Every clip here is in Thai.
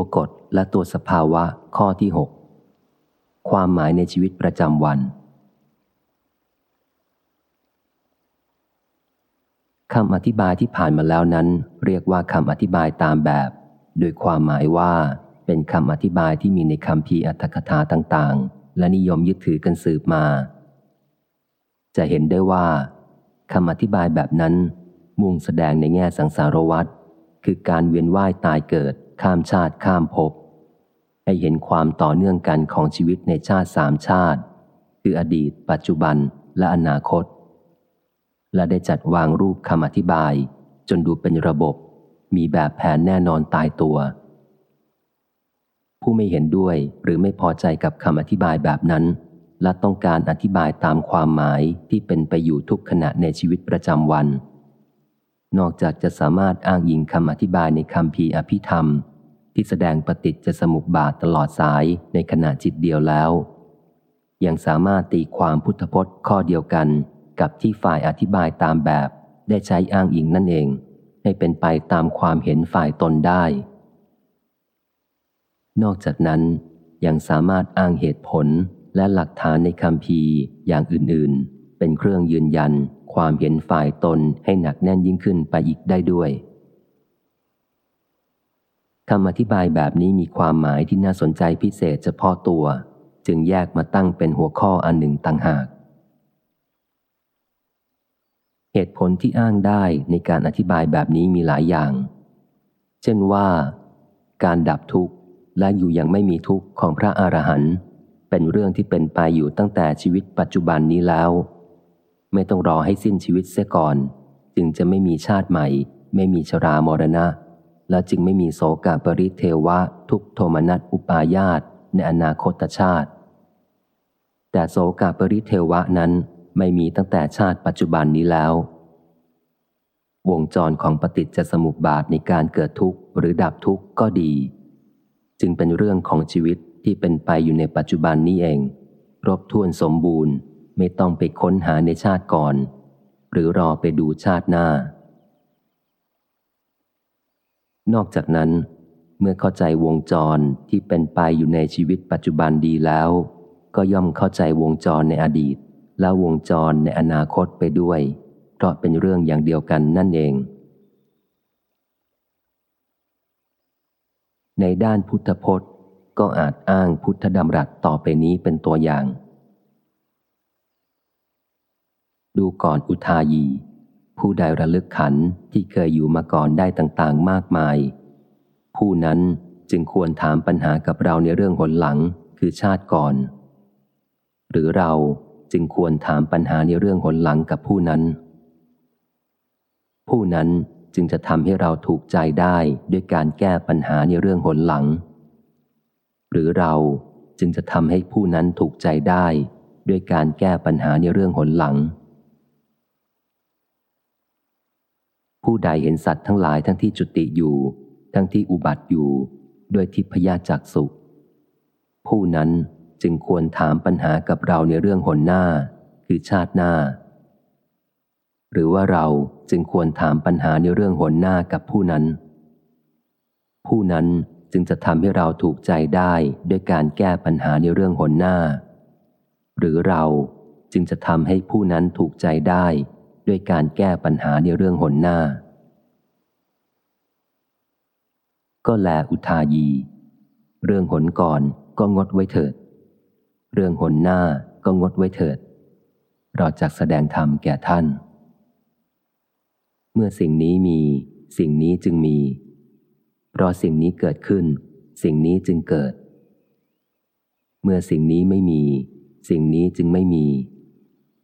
ตัวกฎและตัวสภาวะข้อที่ 6 ความหมายในชีวิตประจำวัน คำอธิบายที่ผ่านมาแล้วนั้น เรียกว่าคำอธิบายตามแบบ โดยความหมายว่าเป็นคำอธิบายที่มีในคำพีอัตถกถาต่างๆ และนิยมยึดถือกันสืบมา จะเห็นได้ว่าคำอธิบายแบบนั้น มุ่งแสดงในแง่สังสารวัฏคือการเวียนว่ายตายเกิด ข้ามชาติข้ามภพให้เห็นความต่อเนื่องกันของชีวิตในชาติสามชาติ คืออดีต ปัจจุบันและอนาคต และได้จัดวางรูปคำอธิบาย จนดูเป็นระบบ มีแบบแผนแน่นอนตายตัว ผู้ไม่เห็นด้วยหรือไม่พอใจกับคำอธิบายแบบนั้น และต้องการอธิบายตามความหมายที่เป็นไปอยู่ทุกขณะในชีวิตประจำวันนอกจากจะสามารถอ้างอิงคำอธิบายในคำพีอภิธรรม ที่แสดงปฏิจจสมุปบาทตลอดสายในขณะจิตเดียวแล้ว ยังสามารถตีความพุทธพจน์ข้อเดียวกันกับที่ฝ่ายอธิบายตามแบบได้ใช้อ้างอิงนั่นเอง ให้เป็นไปตามความเห็นฝ่ายตนได้ นอกจากนั้นยังสามารถอ้างเหตุผลและหลักฐานในคำพีอย่างอื่นๆ เป็นเครื่องยืนยันความเห็นฝ่ายตนให้หนักแน่นยิ่งขึ้นไปอีกได้ด้วย คำอธิบายแบบนี้มีความหมายที่น่าสนใจพิเศษเฉพาะตัว จึงแยกมาตั้งเป็นหัวข้ออันหนึ่งต่างหาก เหตุผลที่อ้างได้ในการอธิบายแบบนี้มีหลายอย่าง เช่นว่า การดับทุกข์และอยู่อย่างไม่มีทุกข์ของพระอรหันต์เป็นเรื่องที่เป็นไปอยู่ตั้งแต่ชีวิตปัจจุบันนี้แล้ว ไม่ต้องรอให้สิ้นชีวิตเสียก่อน จึงจะไม่มีชาติใหม่ ไม่มีชรามรณะ และจึงไม่มีโสกาปริเทวะทุกโทมนัสอุปายาตในอนาคตชาติ แต่โสกาปริเทวะนั้นไม่มีตั้งแต่ชาติปัจจุบันนี้แล้ว วงจรของปฏิจจสมุปบาทในการเกิดทุกข์หรือดับทุกข์ก็ดี จึงเป็นเรื่องของชีวิตที่เป็นไปอยู่ในปัจจุบันนี้เอง ครบถ้วนสมบูรณ์ไม่ต้องไปค้นหาในชาติก่อน หรือรอไปดูชาติหน้า นอกจากนั้น เมื่อเข้าใจวงจรที่เป็นไปอยู่ในชีวิตปัจจุบันดีแล้ว ก็ย่อมเข้าใจวงจรในอดีต และวงจรในอนาคตไปด้วย เพราะเป็นเรื่องอย่างเดียวกันนั่นเอง ในด้านพุทธพจน์ ก็อาจอ้างพุทธดำรัสต่อไปนี้เป็นตัวอย่าง ดูก่อนอุทายี ผู้ใดระลึกขันที่เคยอยู่มาก่อนได้ต่างๆ มากมาย ผู้นั้นจึงควรถามปัญหากับเราในเรื่องหนหลังคือชาติก่อน หรือเราจึงควรถามปัญหาในเรื่องหนหลังกับผู้นั้น ผู้นั้นจึงจะทำให้เราถูกใจได้ด้วยการแก้ปัญหาในเรื่องหนหลัง หรือเราจึงจะทำให้ผู้นั้นถูกใจได้ด้วยการแก้ปัญหาในเรื่องหนหลัง ผู้ใดเห็นสัตว์ทั้งหลายทั้งที่จุติอยู่ ทั้งที่อุบัติอยู่ ด้วยทิพยาจักสุผู้นั้นจึงควรถามปัญหากับเราในเรื่องหนหน้า คือชาติหน้า หรือว่าเราจึงควรถามปัญหาในเรื่องหนหน้ากับผู้นั้น ผู้นั้นจึงจะทำให้เราถูกใจได้ด้วยการแก้ปัญหาในเรื่องหนหน้า หรือเราจึงจะทำให้ผู้นั้นถูกใจได้ ด้วยการแก้ปัญหาในเรื่องหนหน้า ก็แลอุทายี เรื่องหนก่อนก็งดไว้เถิด เรื่องหนหน้าก็งดไว้เถิด เราจะแสดงธรรมแก่ท่าน เมื่อสิ่งนี้มี สิ่งนี้จึงมี เพราะสิ่งนี้เกิดขึ้น สิ่งนี้จึงเกิด เมื่อสิ่งนี้ไม่มี สิ่งนี้จึงไม่มี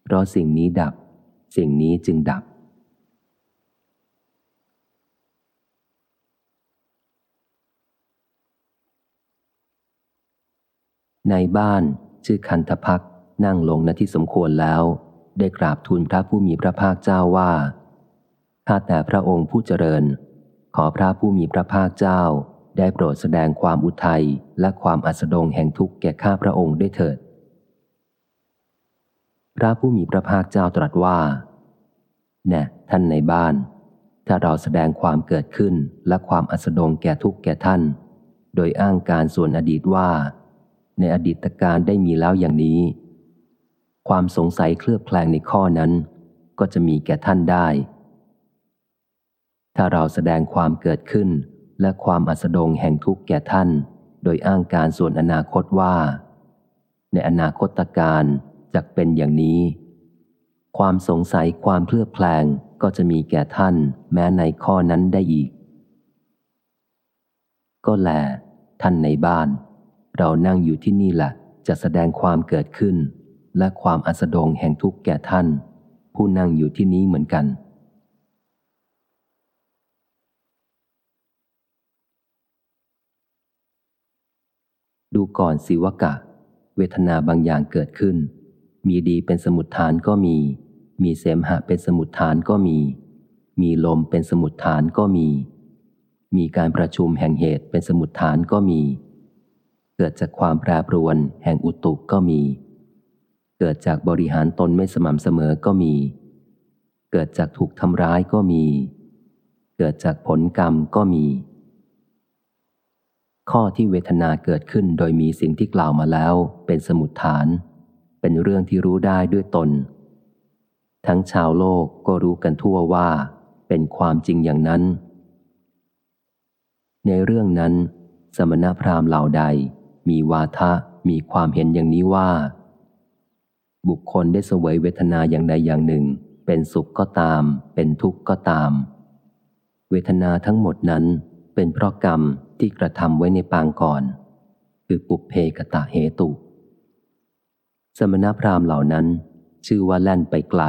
เพราะสิ่งนี้ดับ สิ่งนี้จึงดับ ในบ้านชื่อคันธพักนั่งลงณที่สมควรแล้ว ได้กราบทูลพระผู้มีพระภาคเจ้าว่าข้าแต่พระองค์ผู้เจริญ ขอพระผู้มีพระภาคเจ้า ได้โปรดแสดงความอุทัยและความอัสดงแห่งทุกข์แก่ข้าพระองค์ได้เถิด พระผู้มีพระภาคเจ้าตรัสว่า แน่ท่านในบ้าน ถ้าเราแสดงความเกิดขึ้นและความอัสดงแก่ทุกแก่ท่าน โดยอ้างการส่วนอดีตว่า ในอดีตการได้มีแล้วอย่างนี้ ความสงสัยเคลือบแคลงในข้อนั้น ก็จะมีแก่ท่านได้ ถ้าเราแสดงความเกิดขึ้นและความอัสดงแห่งทุกแก่ท่าน โดยอ้างการส่วนอนาคตว่า ในอนาคตการ จะเป็นอย่างนี้ ความสงสัยความเคลือบแคลงก็จะมีแก่ท่านแม้ในข้อนั้นได้อีก ก็แล ท่านในบ้าน เรานั่งอยู่ที่นี่แหละจะแสดงความเกิดขึ้น และความอัสดงแห่งทุกข์แก่ท่าน ผู้นั่งอยู่ที่นี้เหมือนกันดูก่อนสิวกะ เวทนาบางอย่างเกิดขึ้น มีดีเป็นสมุดฐานก็มี มีเสมหะเป็นสมุดฐานก็มี มีลมเป็นสมุดฐานก็มี มีการประชุมแห่งเหตุเป็นสมุดฐานก็มี เกิดจากความแปรปรวนแห่งอุตุก็มี เกิดจากบริหารตนไม่สม่ำเสมอก็มี เกิดจากถูกทำร้ายก็มี เกิดจากผลกรรมก็มี ข้อที่เวทนาเกิดขึ้นโดยมีสิ่งที่กล่าวมาแล้วเป็นสมุดฐาน เป็นเรื่องที่รู้ได้ด้วยตน ทั้งชาวโลกก็รู้กันทั่วว่า เป็นความจริงอย่างนั้น ในเรื่องนั้น สมณพราหมณ์เหล่าใด มีวาทะมีความเห็นอย่างนี้ว่า บุคคลได้สวยเวทนาอย่างใดอย่างหนึ่ง เป็นสุขก็ตาม เป็นทุกข์ก็ตาม เวทนาทั้งหมดนั้นเป็นเพราะกรรมที่กระทำไว้ในปางก่อน คือปุเพกตะเหตุ สมณพราหมณ์เหล่านั้น ชื่อว่าแล่นไปไกล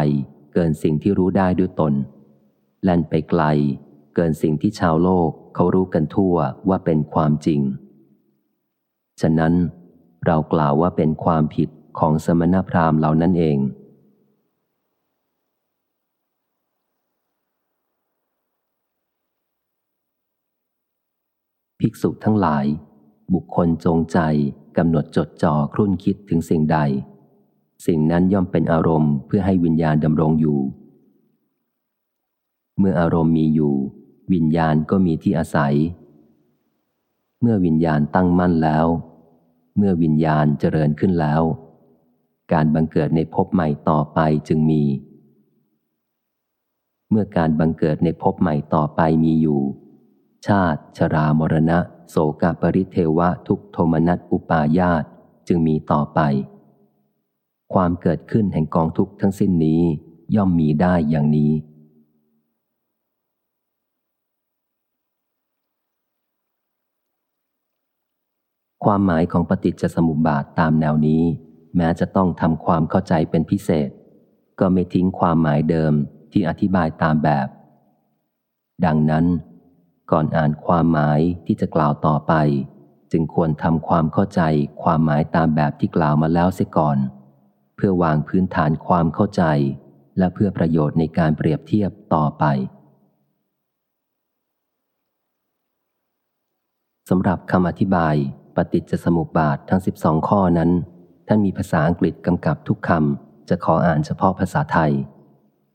เกินสิ่งที่รู้ได้ด้วยตน แล่นไปไกล เกินสิ่งที่ชาวโลกเขารู้กันทั่วว่าเป็นความจริง ฉะนั้นเรากล่าวว่าเป็นความผิดของสมณพราหมณ์เหล่านั้นเอง ภิกษุทั้งหลาย บุคคลจงใจกำหนดจดจ่อครุ่นคิดถึงสิ่งใด สิ่งนั้นย่อมเป็นอารมณ์เพื่อให้วิญญาณดำรงอยู่ เมื่ออารมณ์มีอยู่ วิญญาณก็มีที่อาศัย เมื่อวิญญาณตั้งมั่นแล้ว เมื่อวิญญาณเจริญขึ้นแล้ว การบังเกิดในภพใหม่ต่อไปจึงมี เมื่อการบังเกิดในภพใหม่ต่อไปมีอยู่ ชาติชรามรณะ โสกปริเทวะทุกโทมนัสอุปาญาตจึงมีต่อไป ความเกิดขึ้นแห่งกองทุกข์ทั้งสิ้นนี้ย่อมมีได้อย่างนี้ ความหมายของปฏิจจสมุปบาทตามแนวนี้ แม้จะต้องทำความเข้าใจเป็นพิเศษ ก็ไม่ทิ้งความหมายเดิมที่อธิบายตามแบบ ดังนั้น ก่อนอ่านความหมายที่จะกล่าวต่อไป จึงควรทำความเข้าใจความหมายตามแบบที่กล่าวมาแล้วเสียก่อน เพื่อวางพื้นฐานความเข้าใจ และเพื่อประโยชน์ในการเปรียบเทียบต่อไปสำหรับคำอธิบาย ปฏิจจสมุปบาททั้ง 12 ข้อนั้น ท่านมีภาษาอังกฤษกำกับทุกคำจะขออ่านเฉพาะภาษาไทย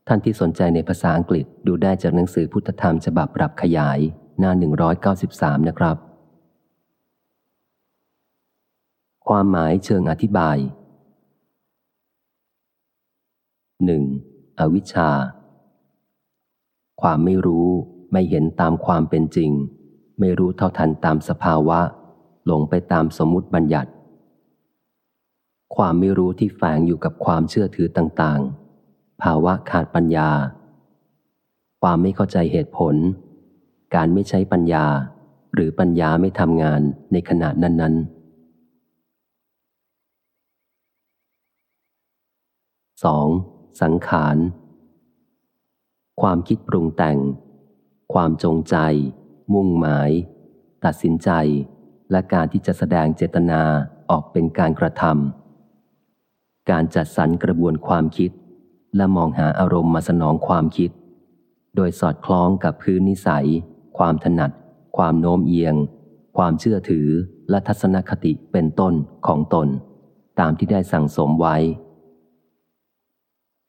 ท่านที่สนใจในภาษาอังกฤษดูได้จากหนังสือพุทธธรรมฉบับปรับขยาย หน้า 193 นะครับ ความหมายเชิงอธิบาย 1. อวิชชา ความไม่รู้ไม่เห็นตามความเป็นจริง ไม่รู้เท่าทันตามสภาวะ หลงไปตามสมมติบัญญัติ ความไม่รู้ที่แฝงอยู่กับความเชื่อถือต่าง ๆ ภาวะขาดปัญญา ความไม่เข้าใจเหตุผล การไม่ใช้ปัญญา หรือปัญญาไม่ทำงานในขณะนั้นๆ 2. สังขาร ความคิดปรุงแต่ง ความจงใจ มุ่งหมาย ตัดสินใจ และการที่จะแสดงเจตนาออกเป็นการกระทำการจัดสรรกระบวนความคิด และมองหาอารมณ์มาสนองความคิด โดยสอดคล้องกับพื้นนิสัย ความถนัด ความโน้มเอียง ความเชื่อถือและทัศนคติเป็นต้นของตน ตามที่ได้สั่งสมไว้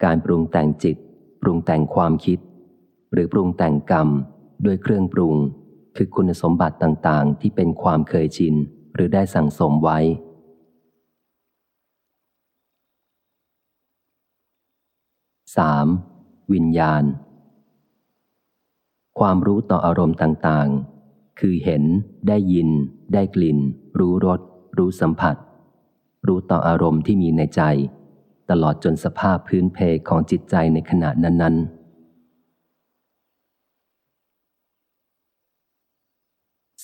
การปรุงแต่งจิต ปรุงแต่งความคิด หรือปรุงแต่งกรรมด้วยเครื่องปรุง คือคุณสมบัติต่างๆ ที่เป็นความเคยชิน หรือได้สั่งสมไว้ 3. วิญญาณ ความรู้ต่ออารมณ์ต่างๆ คือเห็น ได้ยิน ได้กลิ่น รู้รส รู้สัมผัส รู้ต่ออารมณ์ที่มีในใจ ตลอดจนสภาพพื้นเพของจิตใจในขณะนั้น ๆ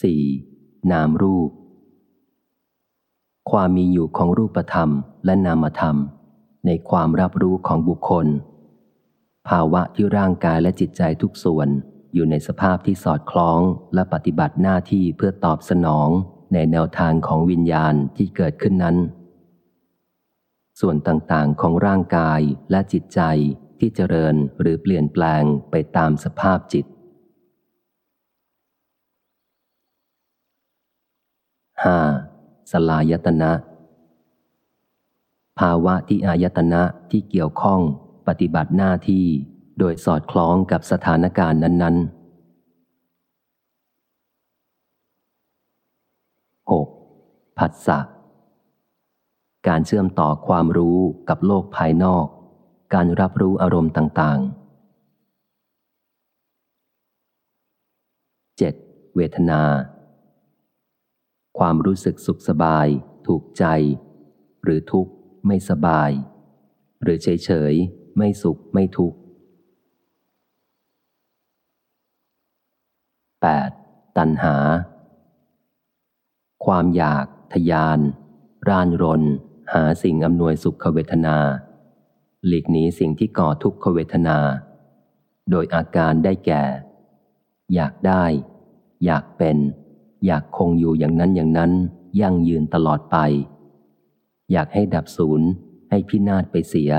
4. นามรูป ความมีอยู่ของรูปธรรมและนามธรรม ในความรับรู้ของบุคคล ภาวะที่ร่างกายและจิตใจทุกส่วนอยู่ในสภาพที่สอดคล้องและปฏิบัติหน้าที่เพื่อตอบสนองในแนวทางของวิญญาณที่เกิดขึ้นนั้น ส่วนต่างๆของร่างกายและจิตใจที่เจริญหรือเปลี่ยนแปลงไปตามสภาพจิต 5. สลายตนะ ภาวะที่อายตนะที่เกี่ยวข้องปฏิบัติหน้าที่โดยสอดคล้องกับสถานการณ์นั้น ๆ 6. ผัสสะ การเชื่อมต่อความรู้กับโลกภายนอก การรับรู้อารมณ์ต่าง ๆ 7. เวทนา ความรู้สึกสุขสบาย ถูกใจ หรือทุกข์ไม่สบาย หรือเฉยเฉยไม่สุขไม่ทุกข์ 8. ตัณหา ความอยากทยาน ร่านรน หาสิ่งอำนวยสุขเวทนา หลีกหนีสิ่งที่ก่อทุกขเวทนา โดยอาการได้แก่ อยากได้ อยากเป็น อยากคงอยู่อย่างนั้นอย่างนั้น ยั่งยืนตลอดไป อยากให้ดับศูนย์ให้พินาศไปเสีย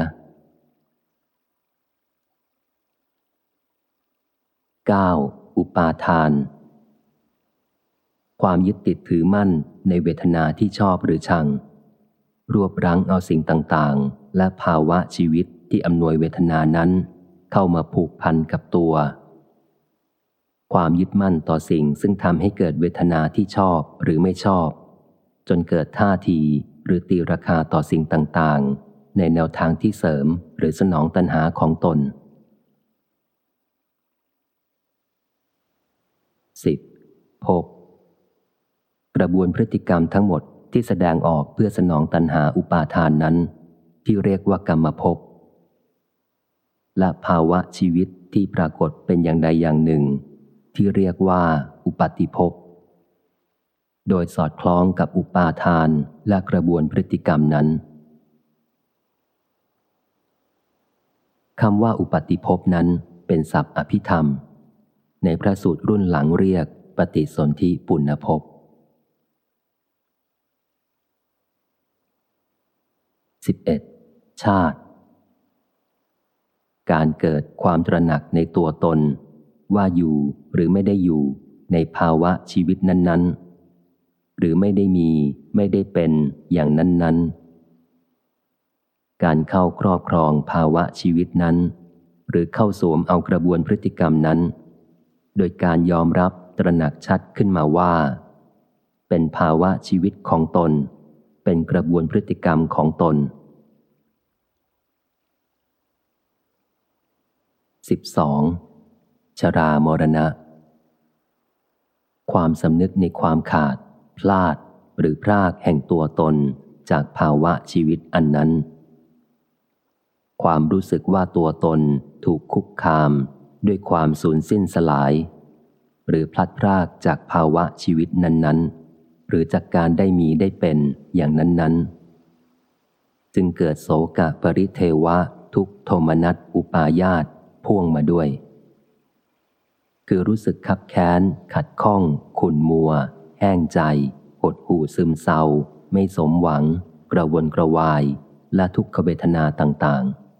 9. อุปาทาน ความยึดติดถือมั่นในเวทนาที่ชอบหรือชัง รวบรั้งเอาสิ่งต่างๆ และภาวะชีวิตที่อำนวยเวทนานั้น เข้ามาผูกพันกับตัว ความยึดมั่นต่อสิ่งซึ่งทำให้เกิดเวทนาที่ชอบหรือไม่ชอบ จนเกิดท่าทีหรือตีราคาต่อสิ่งต่างๆ ในแนวทางที่เสริมหรือสนองตัณหาของตน 10. ภพกระบวนพฤติกรรมทั้งหมด ที่แสดงออกเพื่อสนองตัณหาอุปาทานนั้น ที่เรียกว่ากรรมภพและภาวะชีวิตที่ปรากฏเป็นอย่างใดอย่างหนึ่ง ที่เรียกว่าอุปาติภพโดยสอดคล้องกับอุปาทานและกระบวนพฤติกรรมนั้นคำว่าอุปาติภพนั้นเป็นศัพท์อภิธรรม ในพระสูตรรุ่นหลังเรียกปฏิสนธิปุณภพ 11. ชาติ การเกิดความตระหนักในตัวตน ว่าอยู่หรือไม่ได้อยู่ในภาวะชีวิตนั้น ๆ หรือไม่ได้มีไม่ได้เป็นอย่างนั้น ๆ การเข้าครอบครองภาวะชีวิตนั้น หรือเข้าสวมเอากระบวนพฤติกรรมนั้น โดยการยอมรับตระหนักชัดขึ้นมาว่า เป็นภาวะชีวิตของตน เป็นกระบวนพฤติกรรมของตน 12. ชรามรณะ ความสำนึกในความขาด พลาดหรือพรากแห่งตัวตนจากภาวะชีวิตอันนั้น ความรู้สึกว่าตัวตนถูกคุกคามด้วยความสูญสิ้นสลาย หรือพลัดพรากจากภาวะชีวิตนั้นๆ หรือจากการได้มีได้เป็นอย่างนั้น ๆ จึงเกิดโศกะปริเทวะทุกโทมนัสอุปายาตพ่วงมาด้วย คือรู้สึกขับแค้น ขัดข้อง ขุนมัว แห้งใจ หดหู่ซึมเศร้า ไม่สมหวัง กระวนกระวาย และทุกขเวทนาต่างๆ